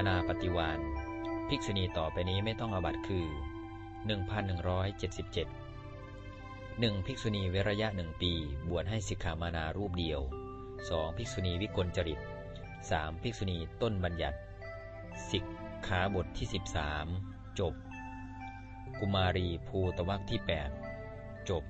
อนาปฏิวานภิกษุณีต่อไปนี้ไม่ต้องอาบัตคือ 1177 1. ภิกษุณีเวระยะหนึ่งปี บวชให้สิกขามานารูปเดียว 2. ภิกษุณีวิกลจริต 3. ภิกษุณีต้นบัญญัติสิกขาบทที่ 13 จบ กุมารีภูตวักที่ 8 จบ